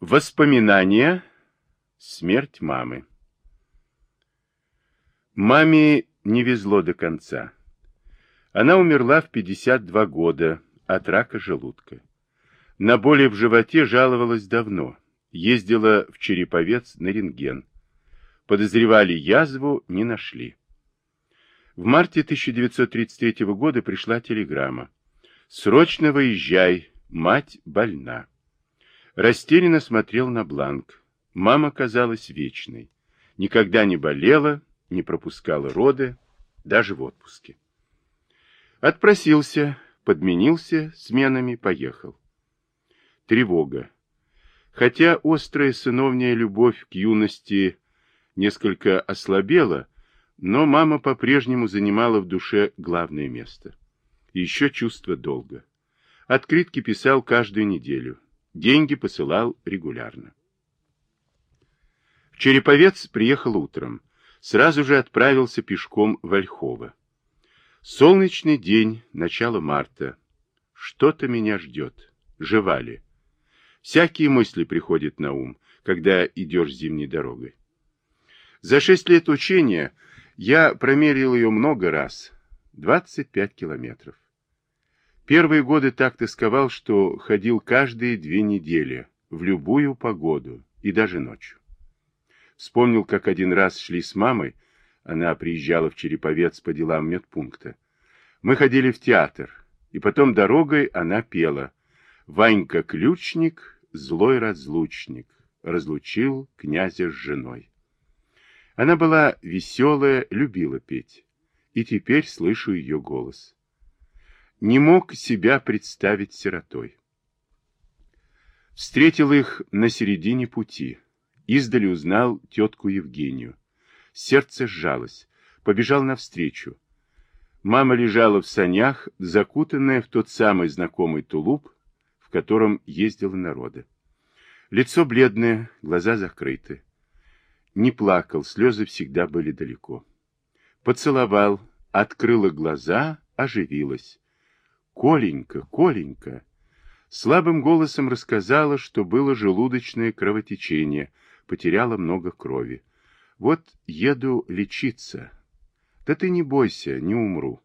Воспоминания. Смерть мамы. Маме не везло до конца. Она умерла в 52 года от рака желудка. На боли в животе жаловалась давно. Ездила в Череповец на рентген. Подозревали язву, не нашли. В марте 1933 года пришла телеграмма. «Срочно выезжай, мать больна». Растерянно смотрел на бланк. Мама казалась вечной. Никогда не болела, не пропускала роды, даже в отпуске. Отпросился, подменился сменами, поехал. Тревога. Хотя острая сыновняя любовь к юности несколько ослабела, но мама по-прежнему занимала в душе главное место. еще чувство долга. Открытки писал каждую неделю. Деньги посылал регулярно. Череповец приехал утром. Сразу же отправился пешком в Ольхово. Солнечный день, начало марта. Что-то меня ждет. Жива ли? Всякие мысли приходят на ум, когда идешь зимней дорогой. За шесть лет учения я промерил ее много раз. 25 километров. Первые годы так тосковал, что ходил каждые две недели, в любую погоду, и даже ночью. Вспомнил, как один раз шли с мамой, она приезжала в Череповец по делам медпункта. Мы ходили в театр, и потом дорогой она пела «Ванька ключник, злой разлучник, разлучил князя с женой». Она была веселая, любила петь, и теперь слышу ее голос не мог себя представить сиротой. Встретил их на середине пути. Издали узнал тетку Евгению. Сердце сжалось. Побежал навстречу. Мама лежала в санях, закутанная в тот самый знакомый тулуп, в котором ездила народа. Лицо бледное, глаза закрыты. Не плакал, слезы всегда были далеко. Поцеловал, открыла глаза, оживилась. Коленька, Коленька, слабым голосом рассказала, что было желудочное кровотечение, потеряла много крови. Вот еду лечиться. Да ты не бойся, не умру.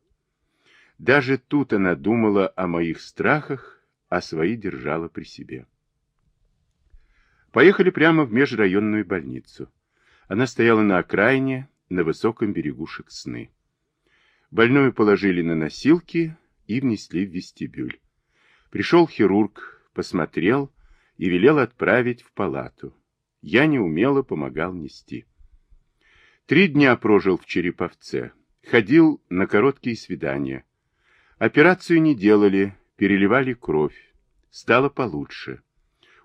Даже тут она думала о моих страхах, а свои держала при себе. Поехали прямо в межрайонную больницу. Она стояла на окраине, на высоком берегу Шексны. Больную положили на носилки, и внесли в вестибюль. Пришел хирург, посмотрел и велел отправить в палату. Я неумело помогал нести. Три дня прожил в Череповце. Ходил на короткие свидания. Операцию не делали, переливали кровь. Стало получше.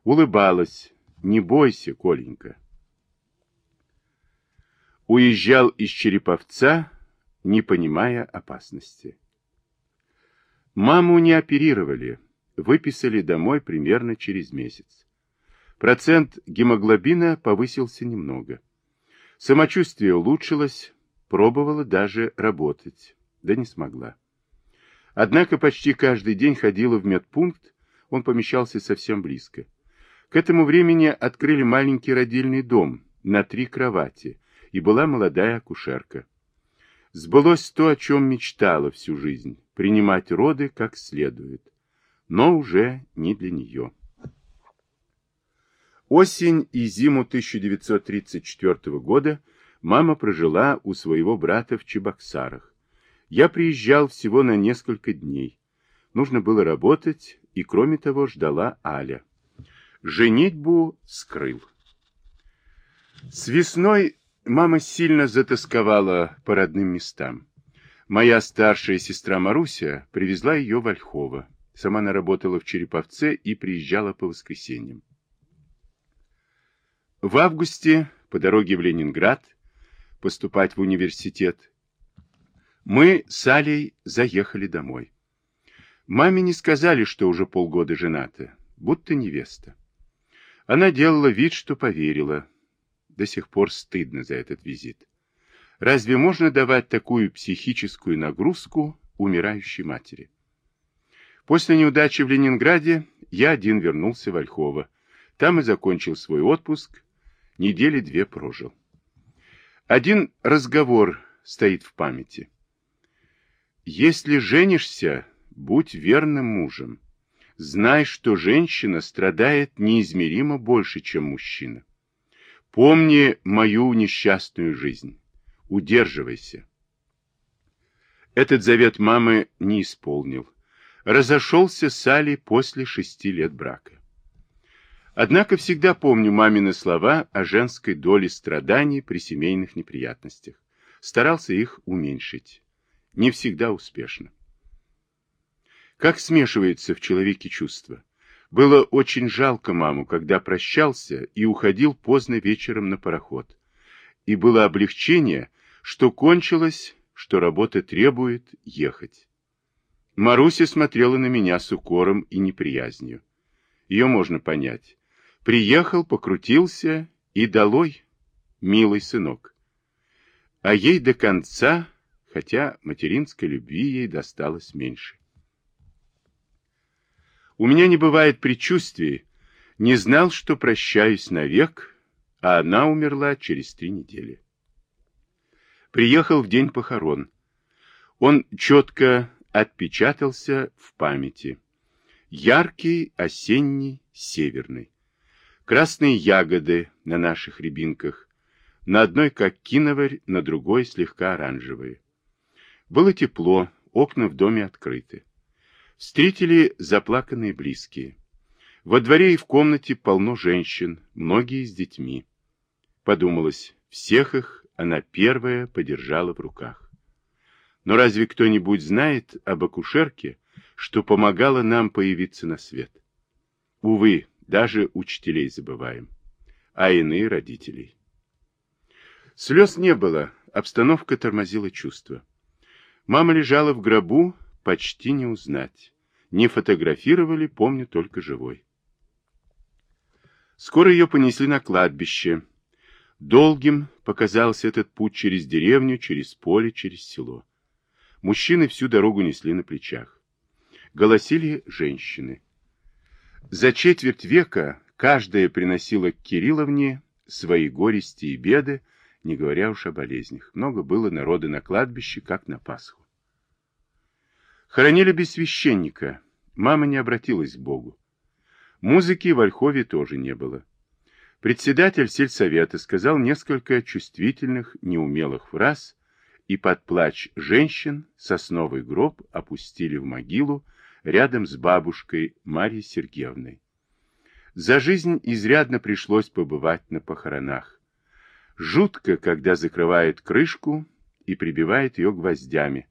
Улыбалась. Не бойся, Коленька. Уезжал из Череповца, не понимая опасности. Маму не оперировали, выписали домой примерно через месяц. Процент гемоглобина повысился немного. Самочувствие улучшилось, пробовала даже работать, да не смогла. Однако почти каждый день ходила в медпункт, он помещался совсем близко. К этому времени открыли маленький родильный дом на три кровати, и была молодая акушерка. Сбылось то, о чем мечтала всю жизнь – принимать роды как следует. Но уже не для нее. Осень и зиму 1934 года мама прожила у своего брата в Чебоксарах. Я приезжал всего на несколько дней. Нужно было работать, и кроме того ждала Аля. Женитьбу скрыл. С весной Мама сильно затасковала по родным местам. Моя старшая сестра Маруся привезла ее в Ольхово. Сама она работала в Череповце и приезжала по воскресеньям. В августе по дороге в Ленинград поступать в университет мы с Алей заехали домой. Маме не сказали, что уже полгода жената, будто невеста. Она делала вид, что поверила, до сих пор стыдно за этот визит. Разве можно давать такую психическую нагрузку умирающей матери? После неудачи в Ленинграде я один вернулся в Ольхово. Там и закончил свой отпуск, недели две прожил. Один разговор стоит в памяти. Если женишься, будь верным мужем. Знай, что женщина страдает неизмеримо больше, чем мужчина. Помни мою несчастную жизнь. Удерживайся. Этот завет мамы не исполнил. Разошелся с Али после шести лет брака. Однако всегда помню мамины слова о женской доле страданий при семейных неприятностях. Старался их уменьшить. Не всегда успешно. Как смешивается в человеке чувства. Было очень жалко маму, когда прощался и уходил поздно вечером на пароход. И было облегчение, что кончилось, что работа требует ехать. Маруся смотрела на меня с укором и неприязнью. Ее можно понять. Приехал, покрутился и долой, милый сынок. А ей до конца, хотя материнской любви ей досталось меньше. У меня не бывает предчувствий, не знал, что прощаюсь навек, а она умерла через три недели. Приехал в день похорон. Он четко отпечатался в памяти. Яркий, осенний, северный. Красные ягоды на наших рябинках, на одной как киноварь, на другой слегка оранжевые. Было тепло, окна в доме открыты. Встретили заплаканные близкие. Во дворе и в комнате полно женщин, многие с детьми. Подумалось, всех их она первая подержала в руках. Но разве кто-нибудь знает об акушерке, что помогала нам появиться на свет? Увы, даже учителей забываем, а иные родителей. Слез не было, обстановка тормозила чувства. Мама лежала в гробу, почти не узнать. Не фотографировали, помню только живой. Скоро ее понесли на кладбище. Долгим показался этот путь через деревню, через поле, через село. Мужчины всю дорогу несли на плечах. Голосили женщины. За четверть века каждая приносила к Кирилловне свои горести и беды, не говоря уж о болезнях. Много было народа на кладбище, как на Пасху. Хоронили без священника. Мама не обратилась к Богу. Музыки в Ольхове тоже не было. Председатель сельсовета сказал несколько чувствительных, неумелых фраз, и под плач женщин сосновый гроб опустили в могилу, рядом с бабушкой Марьей Сергеевной. За жизнь изрядно пришлось побывать на похоронах. Жутко, когда закрывает крышку и прибивает ее гвоздями,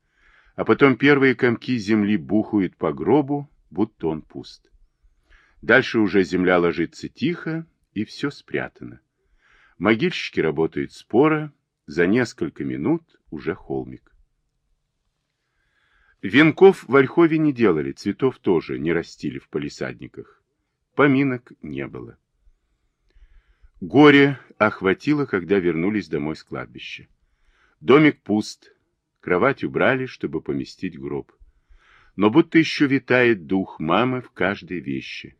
а потом первые комки земли бухают по гробу, будто он пуст. Дальше уже земля ложится тихо, и все спрятано. Могильщики работают споро, за несколько минут уже холмик. Венков в Ольхове не делали, цветов тоже не растили в палисадниках. Поминок не было. Горе охватило, когда вернулись домой с кладбища. Домик пуст, кровать убрали, чтобы поместить гроб. Но будто еще витает дух мамы в каждой вещи.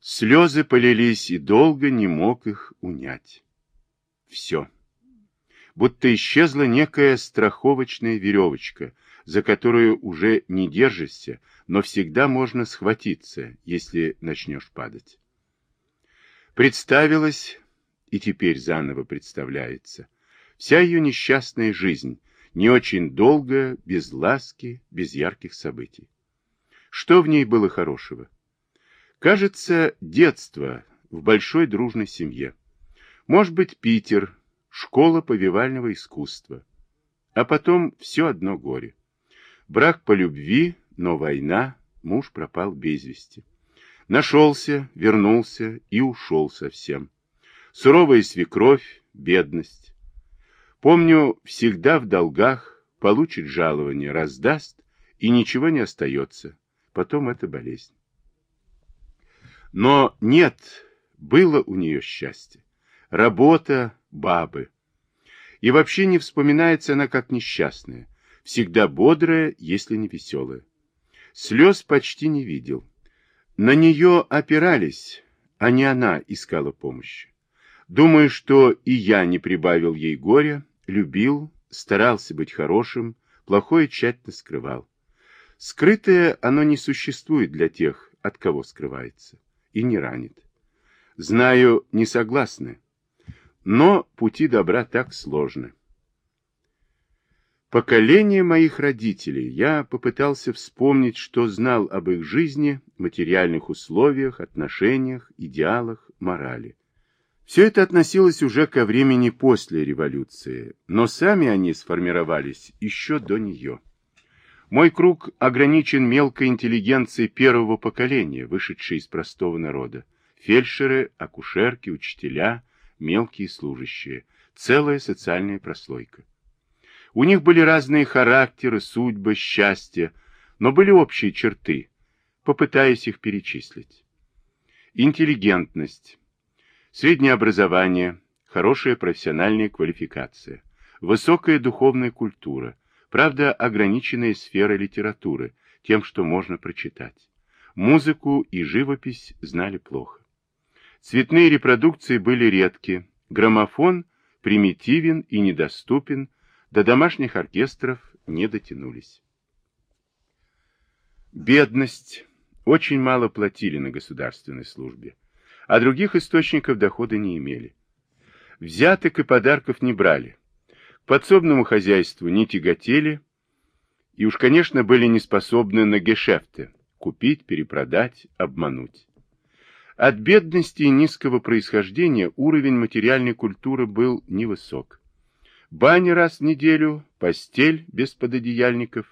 Слезы полились, и долго не мог их унять. Все. Будто исчезла некая страховочная веревочка — за которую уже не держишься, но всегда можно схватиться, если начнешь падать. Представилась, и теперь заново представляется, вся ее несчастная жизнь, не очень долгая, без ласки, без ярких событий. Что в ней было хорошего? Кажется, детство в большой дружной семье. Может быть, Питер, школа повивального искусства. А потом все одно горе. Брак по любви, но война, муж пропал без вести. Нашелся, вернулся и ушел совсем. Суровая свекровь, бедность. Помню, всегда в долгах, получит жалование, раздаст, и ничего не остается. Потом это болезнь. Но нет, было у нее счастье. Работа, бабы. И вообще не вспоминается она как несчастная всегда бодрая, если не веселая. Слез почти не видел. На нее опирались, а не она искала помощи. Думаю, что и я не прибавил ей горя, любил, старался быть хорошим, плохое тщательно скрывал. Скрытое оно не существует для тех, от кого скрывается, и не ранит. Знаю, не согласны, но пути добра так сложны. Поколение моих родителей я попытался вспомнить, что знал об их жизни, материальных условиях, отношениях, идеалах, морали. Все это относилось уже ко времени после революции, но сами они сформировались еще до нее. Мой круг ограничен мелкой интеллигенцией первого поколения, вышедшей из простого народа. Фельдшеры, акушерки, учителя, мелкие служащие. Целая социальная прослойка. У них были разные характеры, судьбы, счастья, но были общие черты, попытаясь их перечислить. Интеллигентность, среднее образование, хорошая профессиональная квалификация, высокая духовная культура, правда ограниченная сфера литературы, тем, что можно прочитать. Музыку и живопись знали плохо. Цветные репродукции были редки, граммофон примитивен и недоступен, до домашних оркестров не дотянулись. Бедность. Очень мало платили на государственной службе, а других источников дохода не имели. Взяток и подарков не брали. Подсобному хозяйству не тяготели и уж, конечно, были не способны на гешефты – купить, перепродать, обмануть. От бедности и низкого происхождения уровень материальной культуры был невысок. Баня раз в неделю, постель без пододеяльников,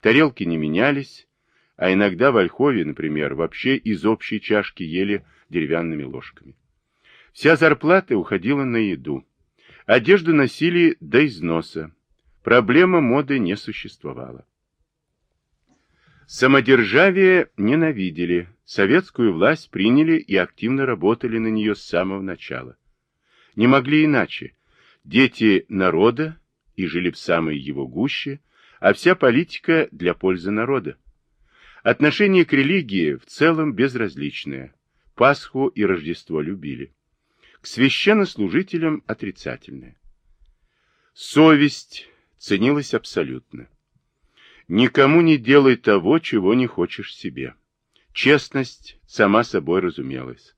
тарелки не менялись, а иногда в Ольхове, например, вообще из общей чашки ели деревянными ложками. Вся зарплата уходила на еду. Одежду носили до износа. Проблема моды не существовала. Самодержавие ненавидели, советскую власть приняли и активно работали на нее с самого начала. Не могли иначе, дети народа и жили в самой его гуще, а вся политика для пользы народа. Отношение к религии в целом безразличное. Пасху и Рождество любили. К священнослужителям отрицательное. Совесть ценилась абсолютно. Никому не делай того, чего не хочешь себе. Честность сама собой разумелась.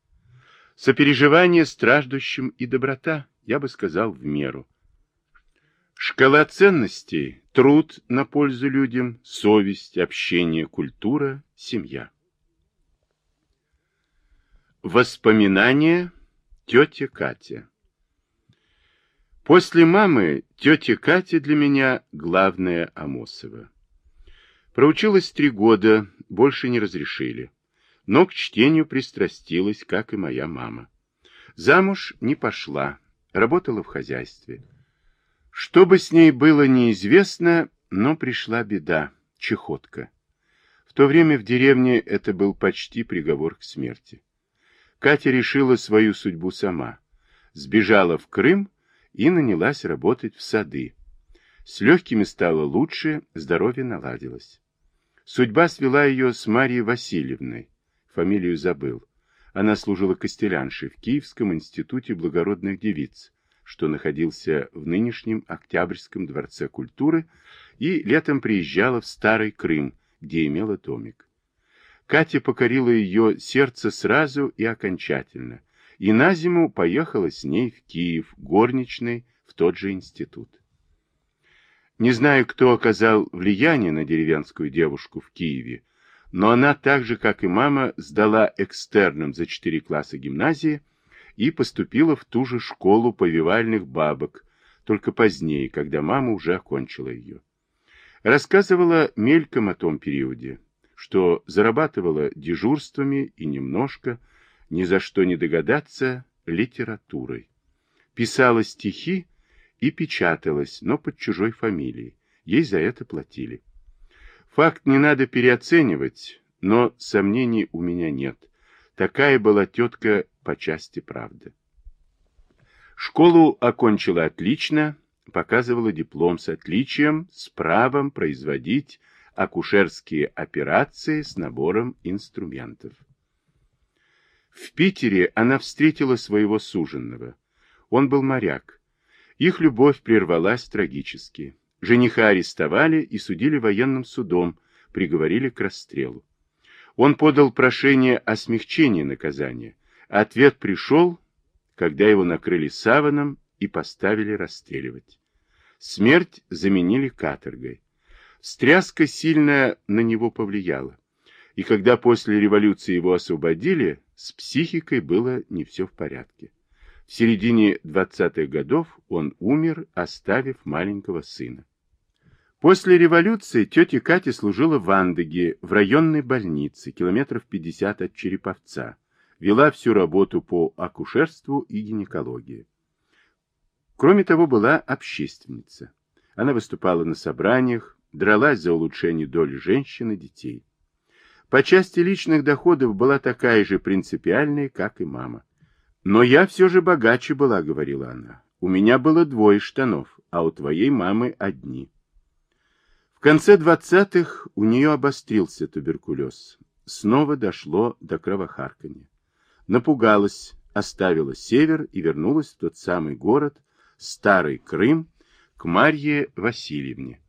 Сопереживание страждущим и доброта – я бы сказал, в меру. Шкала ценностей – труд на пользу людям, совесть, общение, культура, семья. Воспоминания тетя Катя. После мамы тетя Катя для меня главная Амосова. Проучилась три года, больше не разрешили. Но к чтению пристрастилась, как и моя мама. Замуж не пошла, работала в хозяйстве. Что бы с ней было неизвестно, но пришла беда, чехотка. В то время в деревне это был почти приговор к смерти. Катя решила свою судьбу сама. Сбежала в Крым и нанялась работать в сады. С легкими стало лучше, здоровье наладилось. Судьба свела ее с Марией Васильевной, фамилию забыл. Она служила костеляншей в Киевском институте благородных девиц, что находился в нынешнем Октябрьском дворце культуры, и летом приезжала в Старый Крым, где имела домик. Катя покорила ее сердце сразу и окончательно, и на зиму поехала с ней в Киев, горничной, в тот же институт. Не знаю, кто оказал влияние на деревенскую девушку в Киеве, но она так же, как и мама, сдала экстерном за четыре класса гимназии и поступила в ту же школу повивальных бабок, только позднее, когда мама уже окончила ее. Рассказывала мельком о том периоде, что зарабатывала дежурствами и немножко, ни за что не догадаться, литературой. Писала стихи и печаталась, но под чужой фамилией. Ей за это платили. Факт не надо переоценивать, но сомнений у меня нет. Такая была тетка по части правды. Школу окончила отлично, показывала диплом с отличием, с правом производить акушерские операции с набором инструментов. В Питере она встретила своего суженного. Он был моряк. Их любовь прервалась трагически. Жениха арестовали и судили военным судом, приговорили к расстрелу. Он подал прошение о смягчении наказания. Ответ пришел, когда его накрыли саваном и поставили расстреливать. Смерть заменили каторгой. Стряска сильно на него повлияла. И когда после революции его освободили, с психикой было не все в порядке. В середине 20-х годов он умер, оставив маленького сына. После революции тетя Катя служила в Андеге, в районной больнице, километров 50 от Череповца. Вела всю работу по акушерству и гинекологии. Кроме того, была общественница. Она выступала на собраниях, дралась за улучшение доли женщин и детей. По части личных доходов была такая же принципиальная, как и мама. «Но я все же богаче была», — говорила она. «У меня было двое штанов, а у твоей мамы одни». В конце двадцатых у нее обострился туберкулез. Снова дошло до кровохаркания. Напугалась, оставила север и вернулась в тот самый город, Старый Крым, к Марье Васильевне.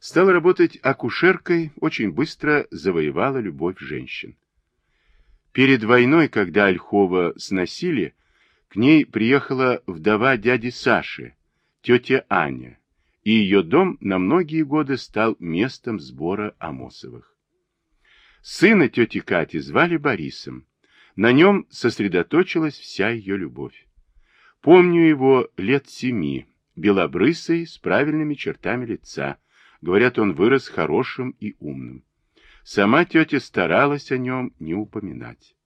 Стала работать акушеркой, очень быстро завоевала любовь женщин. Перед войной, когда Ольхова сносили, к ней приехала вдова дяди Саши, тетя Аня, и ее дом на многие годы стал местом сбора Амосовых. Сына тети Кати звали Борисом. На нем сосредоточилась вся ее любовь. Помню его лет семи, белобрысый, с правильными чертами лица. Говорят, он вырос хорошим и умным. Сама тетя старалась о нем не упоминать.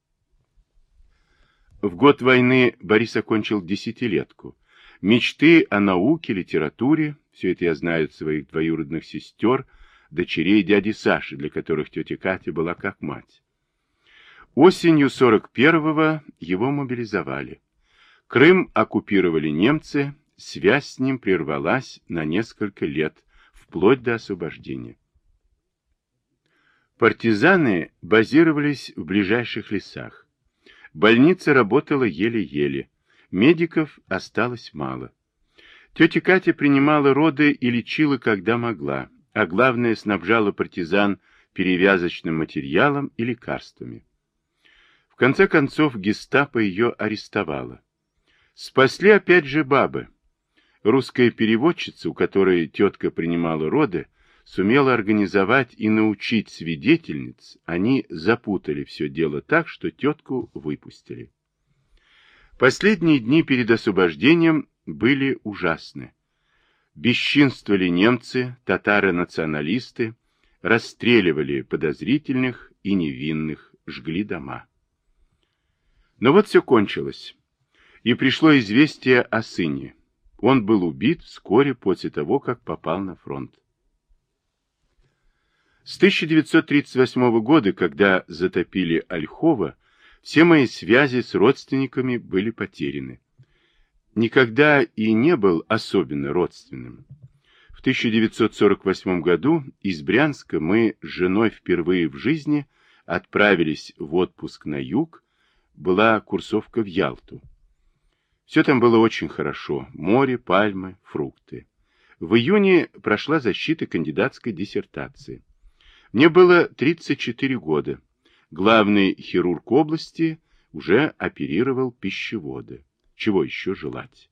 В год войны Борис окончил десятилетку. Мечты о науке, литературе, все это я знаю от своих двоюродных сестер, дочерей дяди Саши, для которых тетя Катя была как мать. Осенью 41-го его мобилизовали. Крым оккупировали немцы, связь с ним прервалась на несколько лет, вплоть до освобождения. Партизаны базировались в ближайших лесах. Больница работала еле-еле, медиков осталось мало. Тетя Катя принимала роды и лечила, когда могла, а главное, снабжала партизан перевязочным материалом и лекарствами. В конце концов, гестапо ее арестовало. Спасли опять же бабы. Русская переводчица, у которой тетка принимала роды, сумела организовать и научить свидетельниц, они запутали все дело так, что тетку выпустили. Последние дни перед освобождением были ужасны. Бесчинствовали немцы, татары-националисты, расстреливали подозрительных и невинных, жгли дома. Но вот все кончилось. И пришло известие о сыне. Он был убит вскоре после того, как попал на фронт. С 1938 года, когда затопили Ольхова, все мои связи с родственниками были потеряны никогда и не был особенно родственным. В 1948 году из Брянска мы с женой впервые в жизни отправились в отпуск на юг, была курсовка в Ялту. Все там было очень хорошо, море, пальмы, фрукты. В июне прошла защита кандидатской диссертации. Мне было 34 года. Главный хирург области уже оперировал пищеводы. Чего еще желать?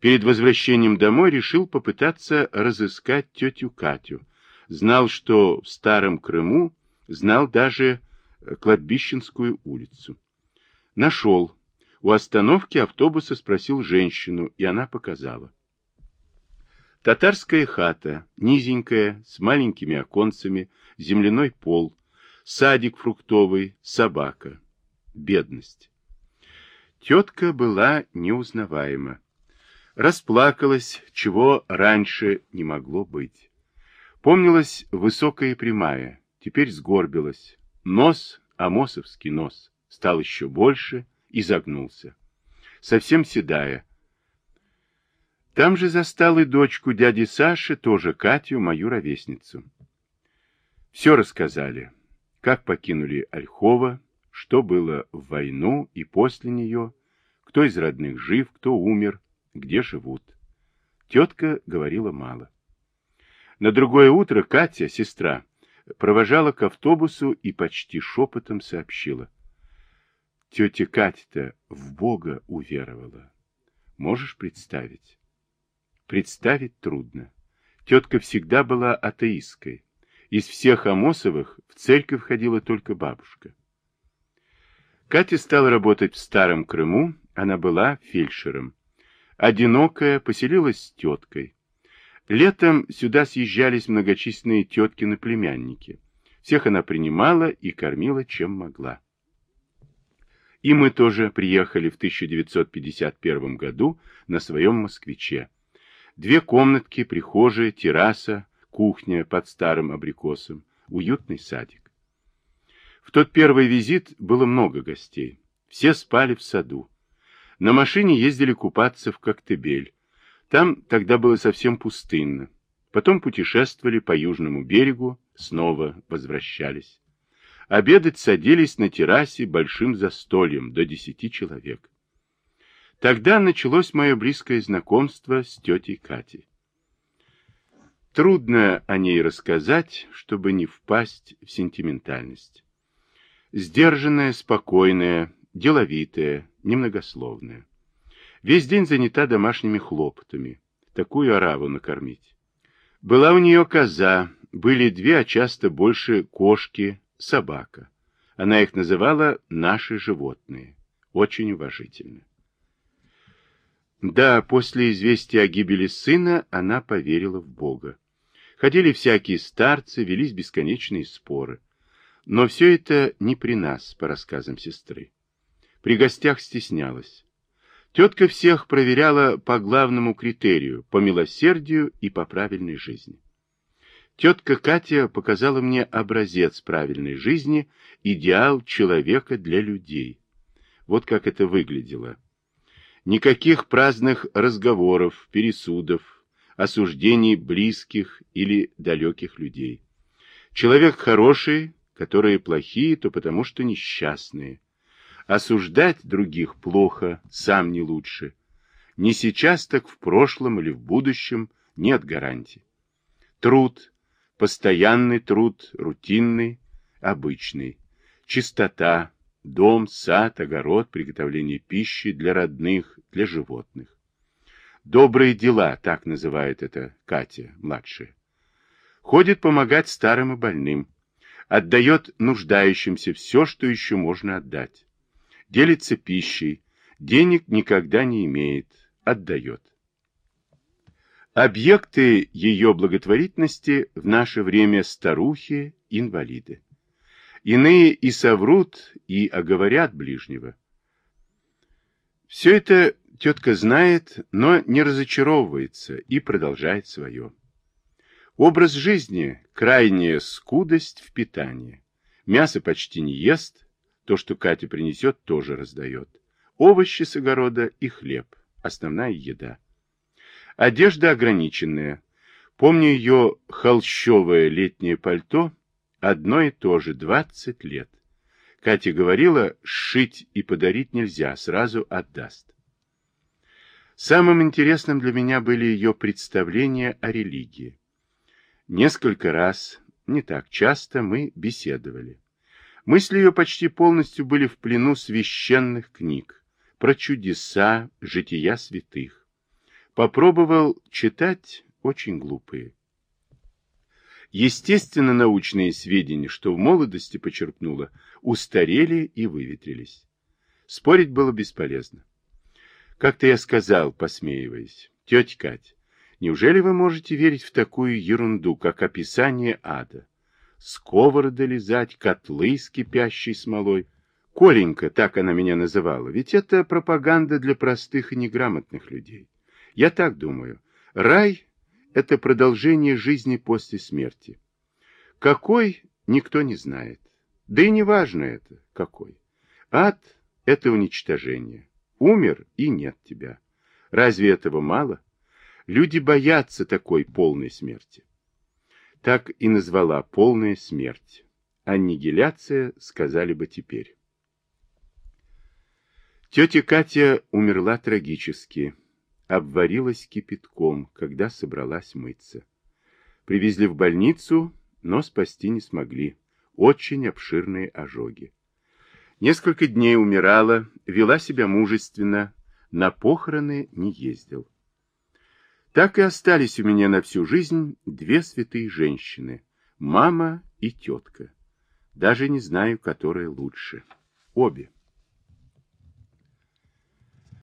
Перед возвращением домой решил попытаться разыскать тетю Катю. Знал, что в Старом Крыму, знал даже Кладбищенскую улицу. Нашел. У остановки автобуса спросил женщину, и она показала. Татарская хата, низенькая, с маленькими оконцами, земляной пол, садик фруктовый, собака. Бедность. Тетка была неузнаваема. Расплакалась, чего раньше не могло быть. Помнилась высокая и прямая, теперь сгорбилась. Нос, амосовский нос, стал еще больше и загнулся. Совсем седая. Там же застал и дочку дяди Саши, тоже Катю, мою ровесницу. Все рассказали, как покинули Ольхова, что было в войну и после нее, кто из родных жив, кто умер, где живут. Тетка говорила мало. На другое утро Катя, сестра, провожала к автобусу и почти шепотом сообщила. Тетя Катя-то в Бога уверовала. Можешь представить? Представить трудно. Тетка всегда была атеисткой. Из всех Амосовых в церковь ходила только бабушка. Катя стала работать в Старом Крыму, она была фельдшером. Одинокая, поселилась с теткой. Летом сюда съезжались многочисленные теткины племянники. Всех она принимала и кормила, чем могла. И мы тоже приехали в 1951 году на своем «Москвиче». Две комнатки, прихожая, терраса, кухня под старым абрикосом, уютный садик. В тот первый визит было много гостей. Все спали в саду. На машине ездили купаться в Коктебель. Там тогда было совсем пустынно. Потом путешествовали по южному берегу, снова возвращались. Обедать садились на террасе большим застольем до десяти человек. Тогда началось мое близкое знакомство с тетей Катей. Трудно о ней рассказать, чтобы не впасть в сентиментальность. Сдержанная, спокойная, деловитая, немногословная. Весь день занята домашними хлопотами. Такую ораву накормить. Была у нее коза, были две, а часто больше кошки, собака. Она их называла «наши животные». Очень уважительно. Да, после известия о гибели сына она поверила в Бога. Ходили всякие старцы, велись бесконечные споры. Но все это не при нас, по рассказам сестры. При гостях стеснялась. Тетка всех проверяла по главному критерию, по милосердию и по правильной жизни. Тетка Катя показала мне образец правильной жизни, идеал человека для людей. Вот как это выглядело. Никаких праздных разговоров, пересудов, осуждений близких или далеких людей. Человек хороший, которые плохие, то потому что несчастные. Осуждать других плохо, сам не лучше. Не сейчас, так в прошлом или в будущем нет гарантий. Труд – Постоянный труд, рутинный, обычный. Чистота, дом, сад, огород, приготовление пищи для родных, для животных. Добрые дела, так называет это Катя, младшая. Ходит помогать старым и больным. Отдает нуждающимся все, что еще можно отдать. Делится пищей. Денег никогда не имеет. Отдает. Объекты ее благотворительности в наше время старухи, инвалиды. Иные и соврут, и оговорят ближнего. Все это тетка знает, но не разочаровывается и продолжает свое. Образ жизни – крайняя скудость в питании. Мясо почти не ест, то, что Катя принесет, тоже раздает. Овощи с огорода и хлеб – основная еда. Одежда ограниченная. Помню ее холщовое летнее пальто, одно и то же, 20 лет. Катя говорила, сшить и подарить нельзя, сразу отдаст. Самым интересным для меня были ее представления о религии. Несколько раз, не так часто, мы беседовали. Мысли ее почти полностью были в плену священных книг про чудеса, жития святых. Попробовал читать очень глупые. Естественно, научные сведения, что в молодости почерпнула, устарели и выветрились. Спорить было бесполезно. Как-то я сказал, посмеиваясь, тетя Кать, неужели вы можете верить в такую ерунду, как описание ада? Сковороды лизать, котлы с кипящей смолой. Коленька, так она меня называла, ведь это пропаганда для простых и неграмотных людей. Я так думаю. Рай – это продолжение жизни после смерти. Какой, никто не знает. Да и не важно это, какой. Ад – это уничтожение. Умер и нет тебя. Разве этого мало? Люди боятся такой полной смерти. Так и назвала полная смерть. Аннигиляция, сказали бы теперь. Тетя Катя умерла трагически, обварилась кипятком, когда собралась мыться. Привезли в больницу, но спасти не смогли. Очень обширные ожоги. Несколько дней умирала, вела себя мужественно, на похороны не ездил. Так и остались у меня на всю жизнь две святые женщины, мама и тетка. Даже не знаю, которая лучше. Обе.